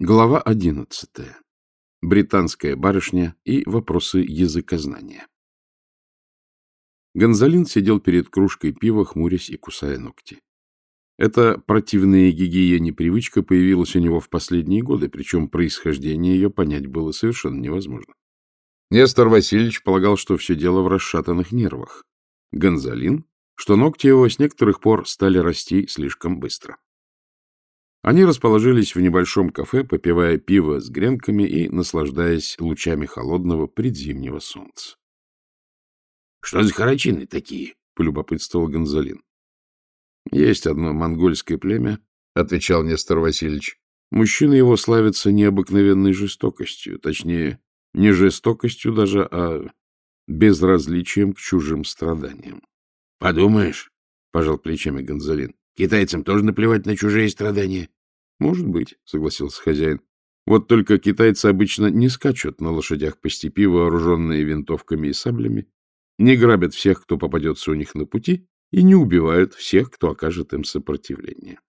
Глава одиннадцатая. Британская барышня и вопросы языкознания. Гонзалин сидел перед кружкой пива, хмурясь и кусая ногти. Эта противная гигиене привычка появилась у него в последние годы, причем происхождение ее понять было совершенно невозможно. Нестор Васильевич полагал, что все дело в расшатанных нервах. Гонзалин, что ногти его с некоторых пор стали расти слишком быстро. Они расположились в небольшом кафе, попивая пиво с гренками и наслаждаясь лучами холодного предзимнего солнца. — Что за харачины такие? — полюбопытствовал Гонзалин. — Есть одно монгольское племя, — отвечал Нестор Васильевич. Мужчины его славятся необыкновенной жестокостью, точнее, не жестокостью даже, а безразличием к чужим страданиям. — Подумаешь, — пожал плечами Гонзалин, — китайцам тоже наплевать на чужие страдания. — Может быть, — согласился хозяин. Вот только китайцы обычно не скачут на лошадях по степи, вооруженные винтовками и саблями, не грабят всех, кто попадется у них на пути, и не убивают всех, кто окажет им сопротивление.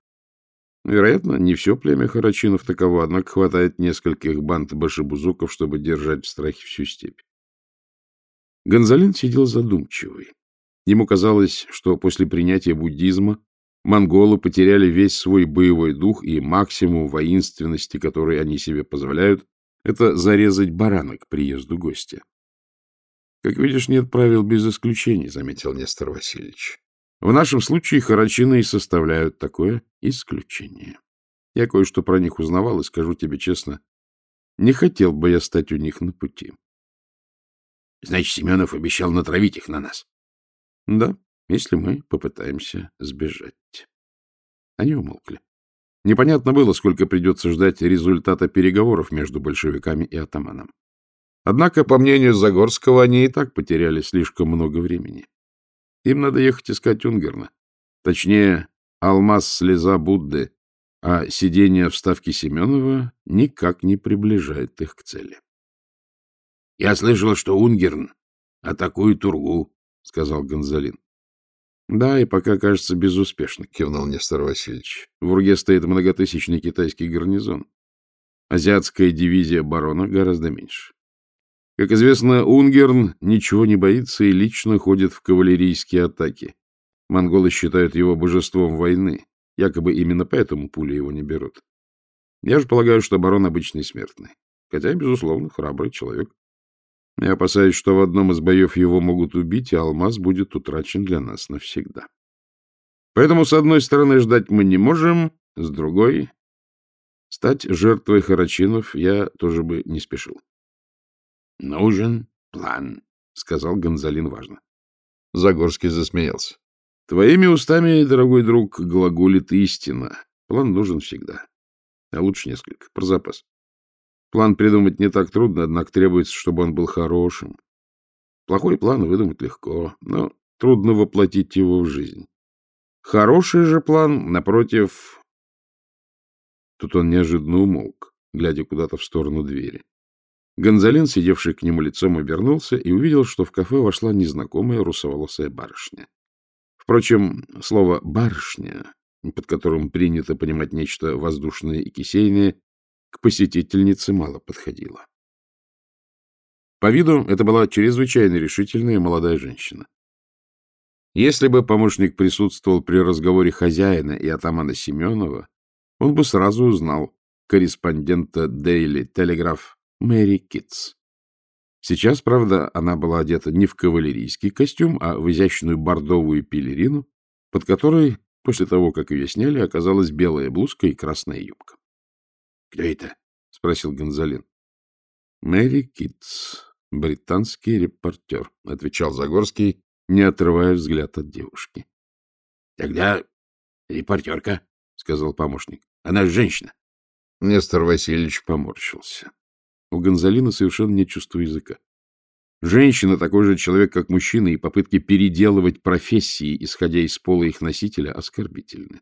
Вероятно, не все племя харачинов таково, однако хватает нескольких банд башебузуков, чтобы держать в страхе всю степь. Гонзалин сидел задумчивый. Ему казалось, что после принятия буддизма монголы потеряли весь свой боевой дух, и максимум воинственности, который они себе позволяют, это зарезать барана к приезду гостя. Как видишь, нет правил без исключений, заметил Нестор Васильевич. В нашем случае харачины и составляют такое исключение. Я кое-что про них узнавал и скажу тебе честно, не хотел бы я стать у них на пути. Значит, Семенов обещал натравить их на нас. Да, если мы попытаемся сбежать. Они умолкли. Непонятно было, сколько придется ждать результата переговоров между большевиками и атаманом. Однако, по мнению Загорского, они и так потеряли слишком много времени. Им надо ехать искать Унгерна. Точнее, алмаз слеза Будды, а сидение в ставке Семенова никак не приближает их к цели. — Я слышал, что Унгерн атакует Тургу, — сказал Гонзалин. — Да, и пока, кажется, безуспешно, — кивнул Нестор Васильевич. В Урге стоит многотысячный китайский гарнизон. Азиатская дивизия барона гораздо меньше. Как известно, Унгерн ничего не боится и лично ходит в кавалерийские атаки. Монголы считают его божеством войны. Якобы именно поэтому пули его не берут. Я же полагаю, что барон обычный смертный. Хотя, безусловно, храбрый человек. Я опасаюсь, что в одном из боев его могут убить, и алмаз будет утрачен для нас навсегда. Поэтому, с одной стороны, ждать мы не можем, с другой... Стать жертвой Харачинов я тоже бы не спешил. — Нужен план, — сказал Гонзалин важно. Загорский засмеялся. — Твоими устами, дорогой друг, глаголит истина. План нужен всегда. А лучше несколько, про запас. План придумать не так трудно, однако требуется, чтобы он был хорошим. Плохой план выдумать легко, но трудно воплотить его в жизнь. Хороший же план, напротив... Тут он неожиданно умолк, глядя куда-то в сторону двери. Гонзалин, сидевший к нему лицом, обернулся и увидел, что в кафе вошла незнакомая русоволосая барышня. Впрочем, слово «барышня», под которым принято понимать нечто воздушное и кисейное, к посетительнице мало подходила. По виду это была чрезвычайно решительная молодая женщина. Если бы помощник присутствовал при разговоре хозяина и атамана Семенова, он бы сразу узнал корреспондента Daily Telegraph Мэри Китс. Сейчас, правда, она была одета не в кавалерийский костюм, а в изящную бордовую пелерину, под которой, после того, как ее сняли, оказалась белая блузка и красная юбка. Кто это? — спросил Гонзалин. — Мэри Китс, британский репортер, — отвечал Загорский, не отрывая взгляд от девушки. — Тогда репортерка, — сказал помощник. — Она женщина. Нестор Васильевич поморщился. У Гонзалина совершенно нет чувства языка. Женщина такой же человек, как мужчина, и попытки переделывать профессии, исходя из пола их носителя, оскорбительны.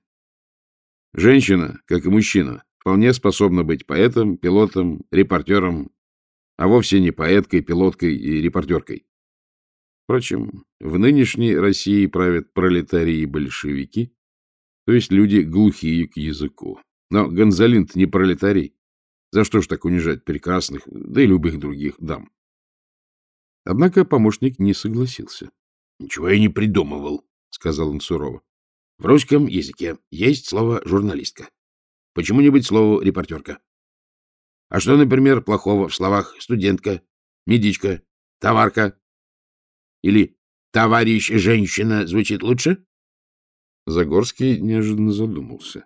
Женщина, как и мужчина, вполне способна быть поэтом, пилотом, репортером, а вовсе не поэткой, пилоткой и репортеркой. Впрочем, в нынешней России правят пролетарии и большевики, то есть люди глухие к языку. Но Гонзалин не пролетарий. За что ж так унижать прекрасных, да и любых других дам? Однако помощник не согласился. — Ничего я не придумывал, — сказал он сурово. — В русском языке есть слово «журналистка». Почему-нибудь слово «репортерка». А что, например, плохого в словах «студентка», «медичка», «товарка» или «товарищ женщина» звучит лучше? Загорский неожиданно задумался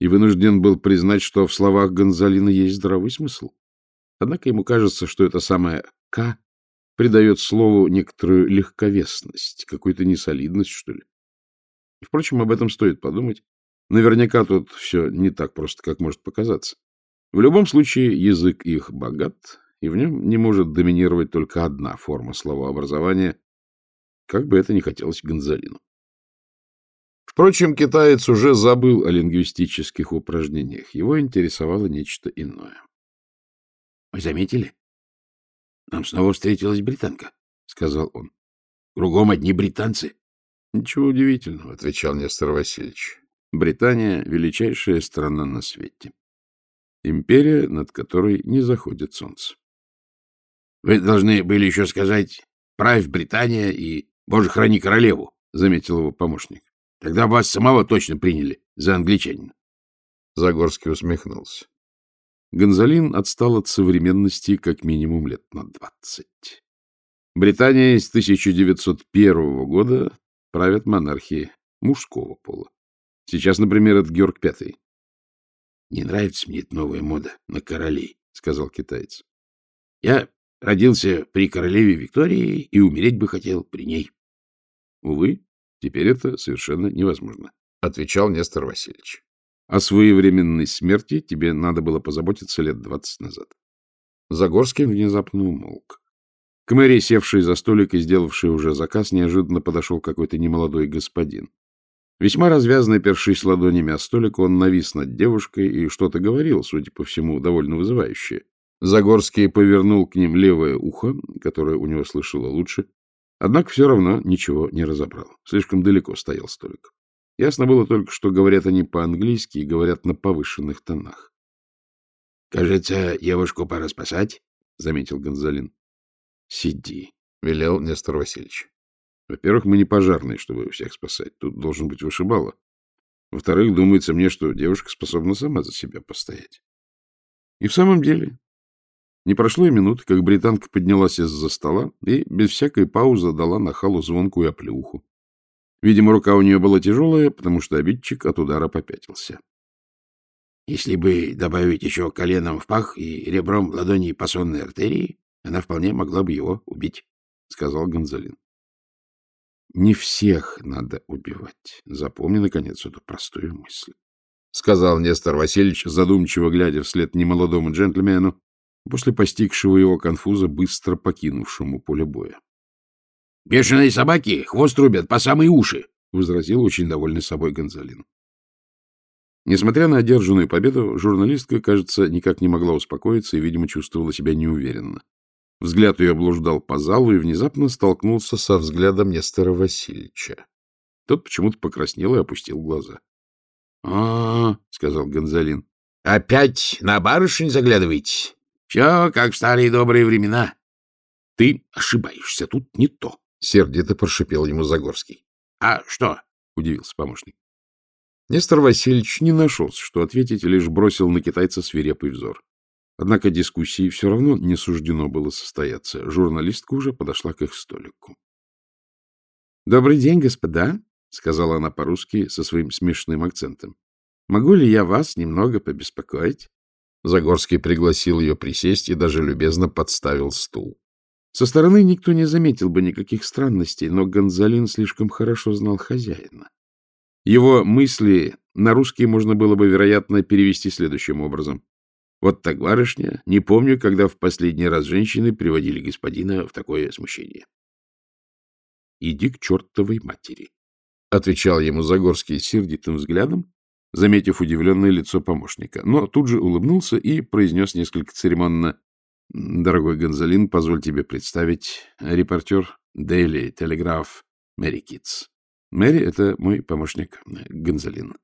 и вынужден был признать, что в словах Гонзалина есть здравый смысл. Однако ему кажется, что это самое «к» придает слову некоторую легковесность, какую-то несолидность, что ли. Впрочем, об этом стоит подумать. Наверняка тут все не так просто, как может показаться. В любом случае, язык их богат, и в нем не может доминировать только одна форма словообразования, как бы это ни хотелось Гонзалину. Впрочем, китаец уже забыл о лингвистических упражнениях. Его интересовало нечто иное. — Вы заметили? Нам снова встретилась британка, — сказал он. — Кругом одни британцы. — Ничего удивительного, — отвечал Нестор Васильевич. Британия — величайшая страна на свете. Империя, над которой не заходит солнце. — Вы должны были еще сказать «Правь Британия» и «Боже, храни королеву», — заметил его помощник. — Тогда вас самого точно приняли за англичанина. Загорский усмехнулся. Гонзалин отстал от современности как минимум лет на двадцать. Британия с 1901 года правят монархии мужского пола. Сейчас, например, это Георг V. — Не нравится мне эта новая мода на королей, — сказал китаец. — Я родился при королеве Виктории и умереть бы хотел при ней. — Увы, теперь это совершенно невозможно, — отвечал Нестор Васильевич. О своевременной смерти тебе надо было позаботиться лет двадцать назад. Загорский внезапно умолк. К мэри, севшей за столик и сделавшей уже заказ, неожиданно подошел какой-то немолодой господин. Весьма развязно першись ладонями о столик, он навис над девушкой и что-то говорил, судя по всему, довольно вызывающее. Загорский повернул к ним левое ухо, которое у него слышало лучше, однако все равно ничего не разобрал. Слишком далеко стоял столик. Ясно было только, что говорят они по-английски и говорят на повышенных тонах. — Кажется, девушку пора спасать, — заметил Гонзалин. — Сиди, — велел Нестор Васильевич. — Во-первых, мы не пожарные, чтобы всех спасать. Тут должен быть вышибало. Во-вторых, думается мне, что девушка способна сама за себя постоять. И в самом деле, не прошло и минуты, как британка поднялась из-за стола и без всякой паузы дала нахалу звонкую оплеуху. Видимо, рука у нее была тяжелая, потому что обидчик от удара попятился. — Если бы добавить еще коленом в пах и ребром ладони по сонной артерии, она вполне могла бы его убить, — сказал Гонзалин. — Не всех надо убивать. Запомни, наконец, эту простую мысль, — сказал Нестор Васильевич, задумчиво глядя вслед немолодому джентльмену, после постигшего его конфуза, быстро покинувшему поле боя. — Бешеные собаки хвост рубят по самые уши, — возразил очень довольный собой Гонзалин. Несмотря на одержанную победу, журналистка, кажется, никак не могла успокоиться и, видимо, чувствовала себя неуверенно. Взгляд ее облуждал по залу и внезапно столкнулся со взглядом Нестора Васильевича. Тот почему-то покраснел и опустил глаза. — А, — сказал Гонзалин, — опять на барышень заглядываете? Все как в старые добрые времена. — Ты ошибаешься, тут не то, — сердито прошипел ему Загорский. — А что? — удивился помощник. Нестор Васильевич не нашелся, что ответить, лишь бросил на китайца свирепый взор. Однако дискуссии все равно не суждено было состояться. Журналистка уже подошла к их столику. — Добрый день, господа, — сказала она по-русски со своим смешным акцентом. — Могу ли я вас немного побеспокоить? Загорский пригласил ее присесть и даже любезно подставил стул. Со стороны никто не заметил бы никаких странностей, но Гонзалин слишком хорошо знал хозяина. Его мысли на русский можно было бы, вероятно, перевести следующим образом. Вот так, барышня, не помню, когда в последний раз женщины приводили господина в такое смущение. — Иди к чертовой матери, — отвечал ему Загорский сердитым взглядом, заметив удивленное лицо помощника, но тут же улыбнулся и произнес несколько церемонно Дорогой Гонзалин, позволь тебе представить репортер Daily Telegraph Мэри Китс. Мэри — это мой помощник Гонзалин.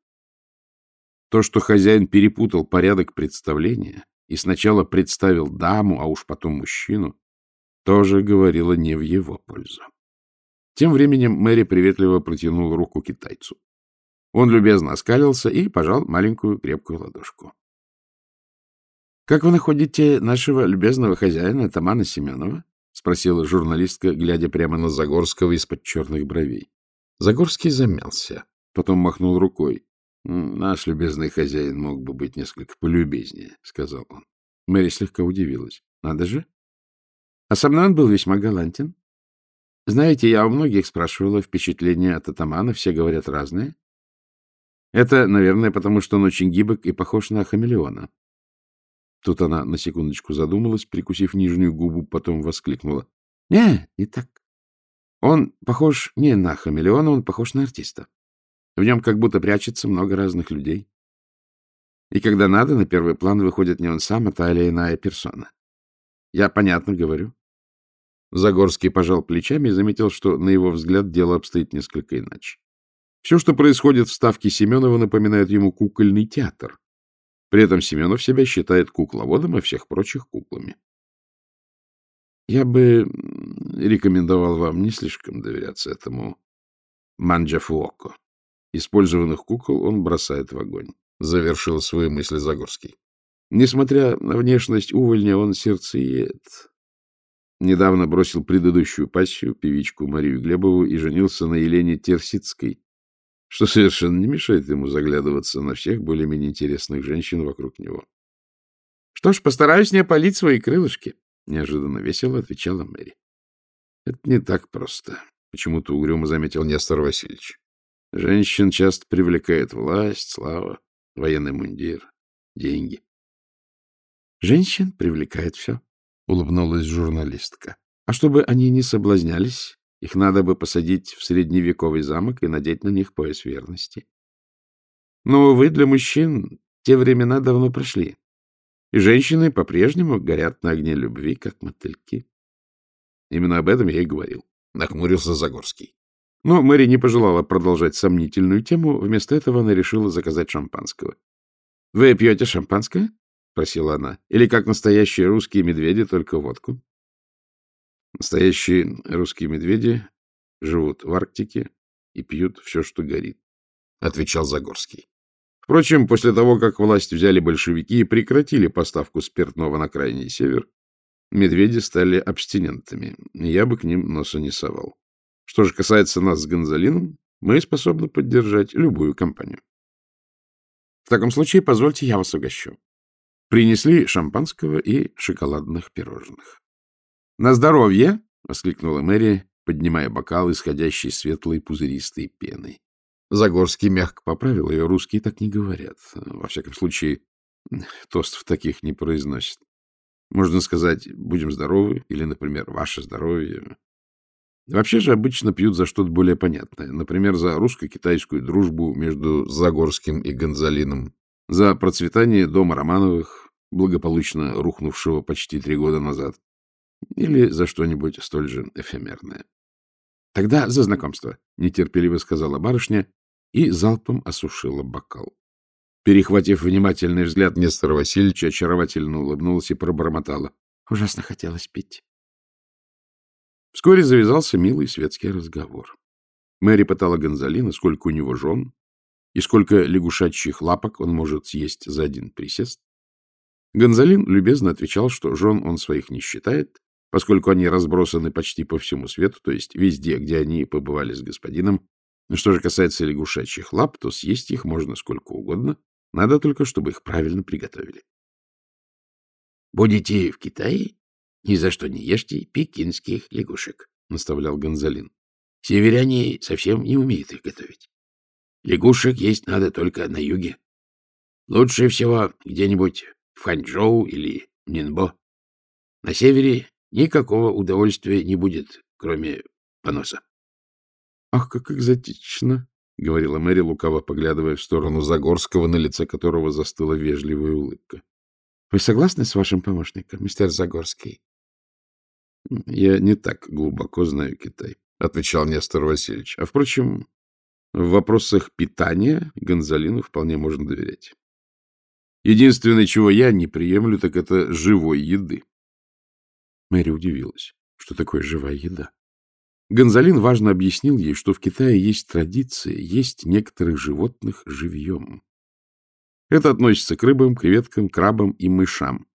То, что хозяин перепутал порядок представления и сначала представил даму, а уж потом мужчину, тоже говорило не в его пользу. Тем временем Мэри приветливо протянул руку китайцу. Он любезно оскалился и пожал маленькую крепкую ладошку. — Как вы находите нашего любезного хозяина, Тамана Семенова? — спросила журналистка, глядя прямо на Загорского из-под черных бровей. Загорский замялся, потом махнул рукой. — Наш любезный хозяин мог бы быть несколько полюбезнее, — сказал он. Мэри слегка удивилась. — Надо же. А со мной он был весьма галантен. Знаете, я у многих спрашивала впечатления от атамана, все говорят разные. Это, наверное, потому что он очень гибок и похож на хамелеона. Тут она на секундочку задумалась, прикусив нижнюю губу, потом воскликнула. — Не, не так. Он похож не на хамелеона, он похож на артиста. В нем как будто прячется много разных людей. И когда надо, на первый план выходит не он сам, а та или иная персона. Я понятно говорю. Загорский пожал плечами и заметил, что, на его взгляд, дело обстоит несколько иначе. Все, что происходит в ставке Семенова, напоминает ему кукольный театр. При этом Семенов себя считает кукловодом, а всех прочих куклами. Я бы рекомендовал вам не слишком доверяться этому Манджафуоко. Использованных кукол он бросает в огонь. Завершил свои мысли Загорский. Несмотря на внешность увольня, он сердцеед. Недавно бросил предыдущую пассию, певичку Марию Глебову, и женился на Елене Терсицкой, что совершенно не мешает ему заглядываться на всех более-менее интересных женщин вокруг него. — Что ж, постараюсь не опалить свои крылышки, — неожиданно весело отвечала Мэри. — Это не так просто, — почему-то угрюмо заметил Нестор Васильевич. Женщин часто привлекает власть, слава, военный мундир, деньги. — Женщин привлекает все, — улыбнулась журналистка. — А чтобы они не соблазнялись, их надо бы посадить в средневековый замок и надеть на них пояс верности. Но, увы, для мужчин те времена давно прошли, и женщины по-прежнему горят на огне любви, как мотыльки. Именно об этом я и говорил. Нахмурился Загорский. Но Мэри не пожелала продолжать сомнительную тему, вместо этого она решила заказать шампанского. — Вы пьете шампанское? — спросила она. — Или как настоящие русские медведи, только водку? Настоящие русские медведи живут в Арктике и пьют все, что горит, — отвечал Загорский. Впрочем, после того, как власть взяли большевики и прекратили поставку спиртного на крайний север, медведи стали абстинентами, я бы к ним носа не совал. Что же касается нас с Гонзалином, мы способны поддержать любую компанию. В таком случае позвольте я вас угощу. Принесли шампанского и шоколадных пирожных. — На здоровье! — воскликнула Мэри, поднимая бокал, исходящий светлой пузыристой пеной. Загорский мягко поправил ее, русские так не говорят. Во всяком случае, тостов таких не произносят. Можно сказать «будем здоровы» или, например, «ваше здоровье». Вообще же обычно пьют за что-то более понятное. Например, за русско-китайскую дружбу между Загорским и Гонзалином, за процветание дома Романовых, благополучно рухнувшего почти три года назад, или за что-нибудь столь же эфемерное. — Тогда за знакомство, — нетерпеливо сказала барышня и залпом осушила бокал. Перехватив внимательный взгляд Нестора Васильевича, очаровательно улыбнулась и пробормотала. — Ужасно хотелось пить. Вскоре завязался милый светский разговор. Мэри пытала Гонзалина, сколько у него жен и сколько лягушачьих лапок он может съесть за один присест. Гонзалин любезно отвечал, что жен он своих не считает, поскольку они разбросаны почти по всему свету, то есть везде, где они побывали с господином. Что же касается лягушачьих лап, то съесть их можно сколько угодно, надо только, чтобы их правильно приготовили. — Будете в Китае? Ни за что не ешьте пекинских лягушек, — наставлял Гонзалин. — Северяне совсем не умеют их готовить. Лягушек есть надо только на юге. Лучше всего где-нибудь в Ханчжоу или Нинбо. На севере Никакого удовольствия не будет, кроме поноса. — Ах, как экзотично! — говорила Мэри, лукаво поглядывая в сторону Загорского, на лице которого застыла вежливая улыбка. — Вы согласны с вашим помощником, мистер Загорский? — Я не так глубоко знаю Китай, — отвечал Нестор Васильевич. — А, впрочем, в вопросах питания Гонзалину вполне можно доверять. Единственное, чего я не приемлю, так это живой еды. Мэри удивилась, что такое живая еда. Гонзалин важно объяснил ей, что в Китае есть традиция есть некоторых животных живьем. Это относится к рыбам, креветкам, крабам и мышам.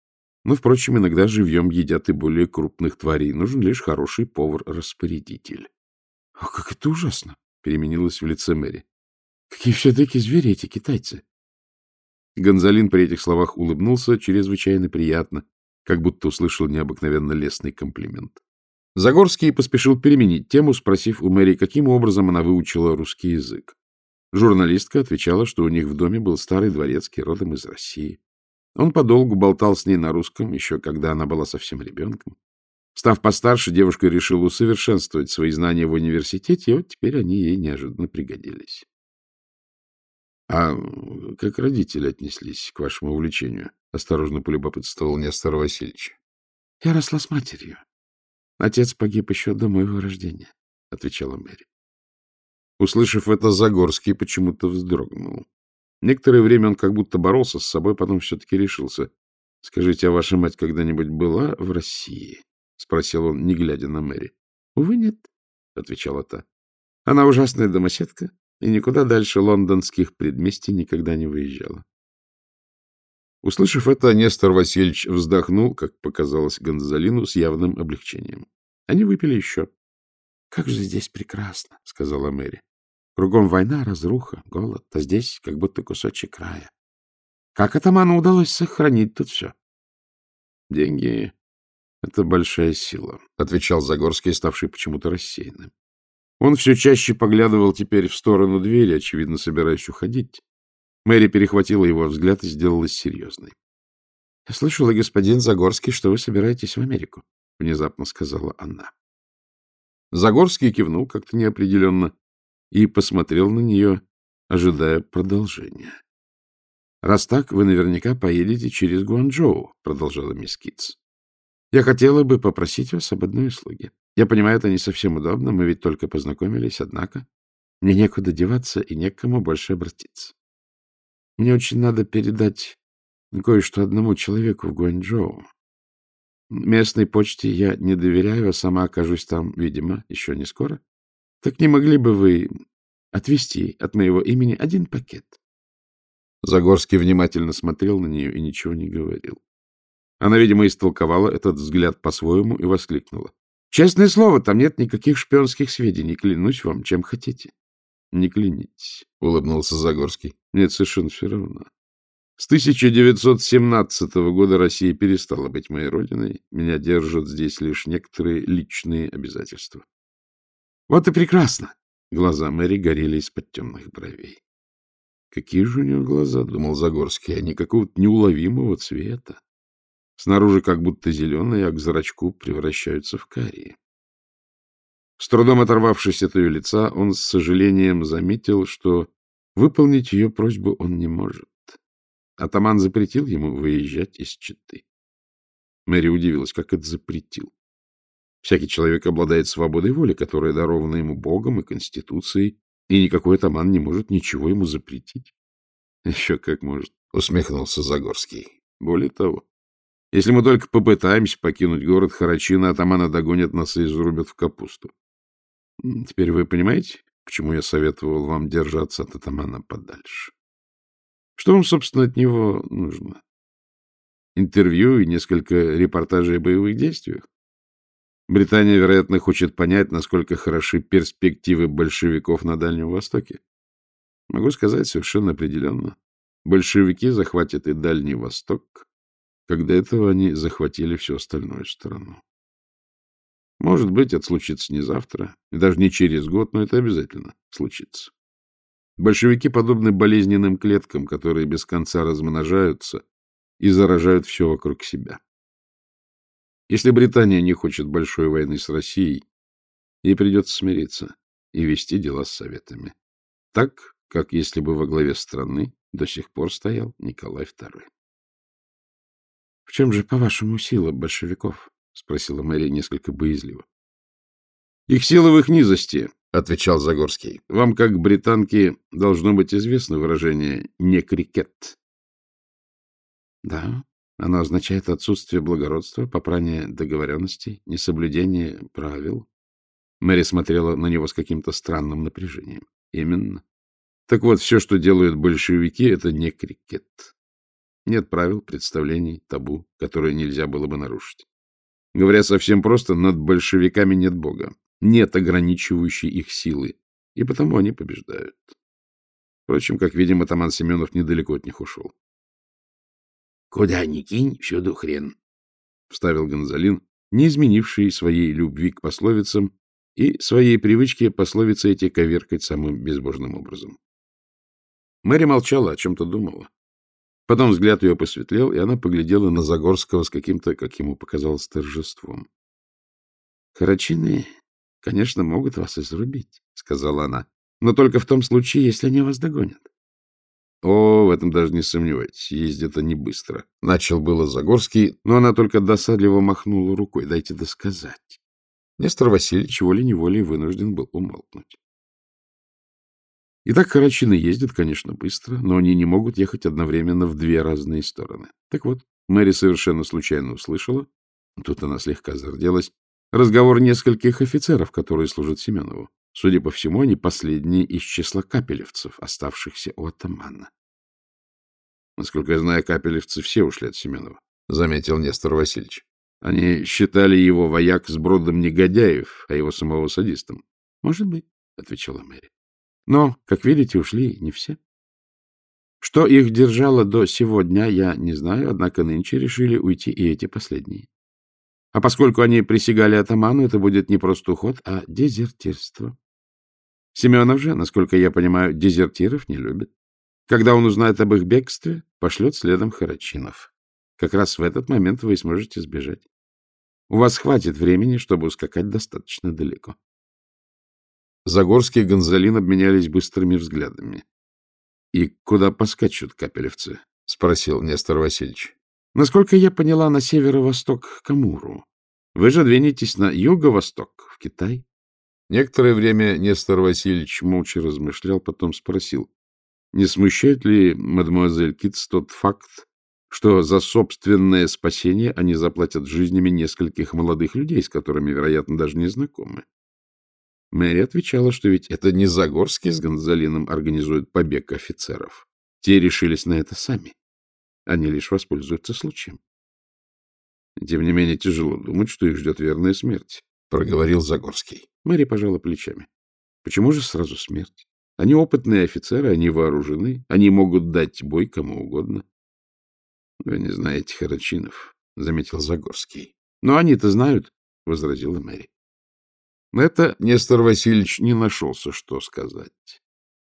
Но, впрочем, иногда живьем едят и более крупных тварей. Нужен лишь хороший повар-распорядитель. — Ах, как это ужасно! — переменилась в лице Мэри. — Какие все-таки звери эти китайцы! Гонзалин при этих словах улыбнулся чрезвычайно приятно, как будто услышал необыкновенно лестный комплимент. Загорский поспешил переменить тему, спросив у Мэри, каким образом она выучила русский язык. Журналистка отвечала, что у них в доме был старый дворецкий, родом из России. Он подолгу болтал с ней на русском, еще когда она была совсем ребенком. Став постарше, девушка решила усовершенствовать свои знания в университете, и вот теперь они ей неожиданно пригодились. — А как родители отнеслись к вашему увлечению? — осторожно полюбопытствовал Нестор Васильевич. — Я росла с матерью. Отец погиб еще до моего рождения, — отвечала Мэри. Услышав это, Загорский почему-то вздрогнул. Некоторое время он как будто боролся с собой, потом все-таки решился. — Скажите, а ваша мать когда-нибудь была в России? — спросил он, не глядя на Мэри. — Увы, нет, — отвечала та. — Она ужасная домоседка и никуда дальше лондонских предместий никогда не выезжала. Услышав это, Нестор Васильевич вздохнул, как показалось Гонзалину, с явным облегчением. Они выпили еще. — Как же здесь прекрасно, — сказала Мэри. Кругом война, разруха, голод, а здесь как будто кусочек края. Как атаману удалось сохранить тут все? — Деньги — это большая сила, — отвечал Загорский, ставший почему-то рассеянным. Он все чаще поглядывал теперь в сторону двери, очевидно, собираясь уходить. Мэри перехватила его взгляд и сделалась серьезной. — Я слышала, господин Загорский, что вы собираетесь в Америку, — внезапно сказала она. Загорский кивнул как-то неопределенно и посмотрел на нее, ожидая продолжения. — Раз так, вы наверняка поедете через Гуанчжоу, — продолжала мисс Китс. — Я хотела бы попросить вас об одной услуге. Я понимаю, это не совсем удобно, мы ведь только познакомились, однако мне некуда деваться и некому больше обратиться. Мне очень надо передать кое-что одному человеку в Гуанчжоу. Местной почте я не доверяю, а сама окажусь там, видимо, еще не скоро. Так не могли бы вы отвезти от моего имени один пакет? Загорский внимательно смотрел на нее и ничего не говорил. Она, видимо, истолковала этот взгляд по-своему и воскликнула. — Честное слово, там нет никаких шпионских сведений. Клянусь вам, чем хотите. — Не клянитесь, — улыбнулся Загорский. — Нет, совершенно все равно. С 1917 года Россия перестала быть моей родиной. Меня держат здесь лишь некоторые личные обязательства. Вот и прекрасно. Глаза Мэри горели из-под темных бровей. Какие же у нее глаза, думал Загорский, они какого-то неуловимого цвета. Снаружи как будто зеленые, а к зрачку превращаются в карие. С трудом оторвавшись от ее лица, он с сожалением заметил, что выполнить ее просьбу он не может. Атаман запретил ему выезжать из Читы. Мэри удивилась, как это запретил. Всякий человек обладает свободой воли, которая дарована ему Богом и Конституцией, и никакой атаман не может ничего ему запретить. — Еще как может, — усмехнулся Загорский. Более того, если мы только попытаемся покинуть город Харачина, атамана догонят нас и изрубят в капусту. Теперь вы понимаете, почему я советовал вам держаться от атамана подальше? Что вам, собственно, от него нужно? Интервью и несколько репортажей о боевых действиях? Британия, вероятно, хочет понять, насколько хороши перспективы большевиков на Дальнем Востоке. Могу сказать совершенно определенно. Большевики захватят и Дальний Восток, когда этого они захватили всю остальную страну. Может быть, это случится не завтра, и даже не через год, но это обязательно случится. Большевики подобны болезненным клеткам, которые без конца размножаются и заражают все вокруг себя. Если Британия не хочет большой войны с Россией, ей придется смириться и вести дела с Советами. Так, как если бы во главе страны до сих пор стоял Николай II. — В чем же, по-вашему, сила большевиков? — спросила Мария несколько боязливо. — Их сила в их низости, — отвечал Загорский. — Вам, как британке, должно быть известно выражение «не крикет». Да, оно означает отсутствие благородства, попрание договоренностей, несоблюдение правил. Мэри смотрела на него с каким-то странным напряжением. Именно. Так вот, все, что делают большевики, это не крикет. Нет правил, представлений, табу, которые нельзя было бы нарушить. Говоря совсем просто, над большевиками нет Бога, нет ограничивающей их силы, и потому они побеждают. Впрочем, как видим, атаман Семенов недалеко от них ушел. — Куда ни кинь, всюду хрен, — вставил Гонзалин, не изменивший своей любви к пословицам и своей привычке пословицы эти коверкать самым безбожным образом. Мэри молчала, о чем-то думала. Потом взгляд ее посветлел, и она поглядела на Загорского с каким-то, как ему показалось, торжеством. — Харачины, конечно, могут вас изрубить, — сказала она, — но только в том случае, если они вас догонят. — О, в этом даже не сомневайтесь, ездят они быстро. Начал было Загорский, но она только досадливо махнула рукой. Дайте досказать. Нестор Васильевич волей-неволей вынужден был умолкнуть. Итак, Карачины ездят, конечно, быстро, но они не могут ехать одновременно в две разные стороны. Так вот, Мэри совершенно случайно услышала, тут она слегка зарделась, разговор нескольких офицеров, которые служат Семенову. Судя по всему, они последние из числа капелевцев, оставшихся у атамана. Насколько я знаю, капелевцы все ушли от Семенова, — заметил Нестор Васильевич. Они считали его вояк с бродом негодяев, а его самого садистом. — Может быть, — отвечала Мэри. Но, как видите, ушли не все. Что их держало до сегодня, я не знаю, однако нынче решили уйти и эти последние. А поскольку они присягали атаману, это будет не просто уход, а дезертирство. Семенов же, насколько я понимаю, дезертиров не любит. Когда он узнает об их бегстве, пошлет следом Харачинов. Как раз в этот момент вы сможете сбежать. У вас хватит времени, чтобы ускакать достаточно далеко. Загорский и Гонзалин обменялись быстрыми взглядами. — И куда поскачут капелевцы? — спросил Нестор Васильевич. — Насколько я поняла, на северо-восток к Амуру. Вы же двинетесь на юго-восток, в Китай. Некоторое время Нестор Васильевич молча размышлял, потом спросил, не смущает ли мадемуазель Китс тот факт, что за собственное спасение они заплатят жизнями нескольких молодых людей, с которыми, вероятно, даже не знакомы? Мэри отвечала, что ведь это не Загорский с Гонзалином организуют побег офицеров. Те решились на это сами. Они лишь воспользуются случаем. Тем не менее, тяжело думать, что их ждет верная смерть, — проговорил Загорский. Мэри пожала плечами. Почему же сразу смерть? Они опытные офицеры, они вооружены, они могут дать бой кому угодно. — Вы не знаете Харачинов, — заметил Загорский. — Но они-то знают, — возразила Мэри. На это Нестор Васильевич не нашелся, что сказать.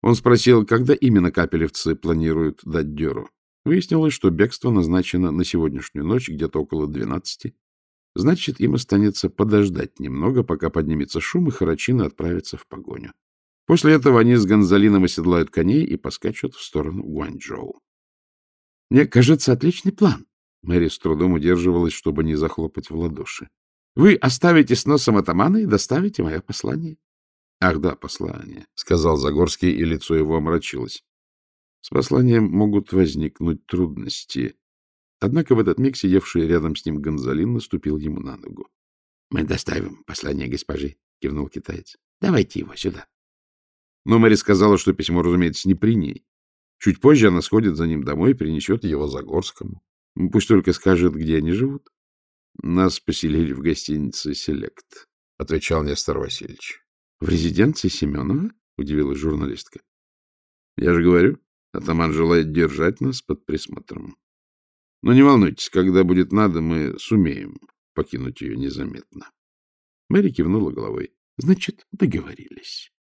Он спросил, когда именно капелевцы планируют дать дёру. Выяснилось, что бегство назначено на сегодняшнюю ночь, где-то около двенадцати. Значит, им останется подождать немного, пока поднимется шум, и Харачина отправится в погоню. После этого они с Гонзалином оседлают коней и поскачут в сторону Гуанчжоу. — Мне кажется, отличный план. Мэри с трудом удерживалась, чтобы не захлопать в ладоши. Вы оставите с носом атамана и доставите мое послание. — Ах да, послание, — сказал Загорский, и лицо его омрачилось. С посланием могут возникнуть трудности. Однако в этот миг сидевший рядом с ним Гонзалин наступил ему на ногу. — Мы доставим послание госпожи, — кивнул китаец. — Давайте его сюда. Но Мэри сказала, что письмо, разумеется, не при ней. Чуть позже она сходит за ним домой и принесет его Загорскому. Пусть только скажет, где они живут. — Нас поселили в гостинице «Селект», — отвечал Нестор Васильевич. — В резиденции Семенова? — удивилась журналистка. — Я же говорю, атаман желает держать нас под присмотром. Но не волнуйтесь, когда будет надо, мы сумеем покинуть ее незаметно. Мэри кивнула головой. — Значит, договорились.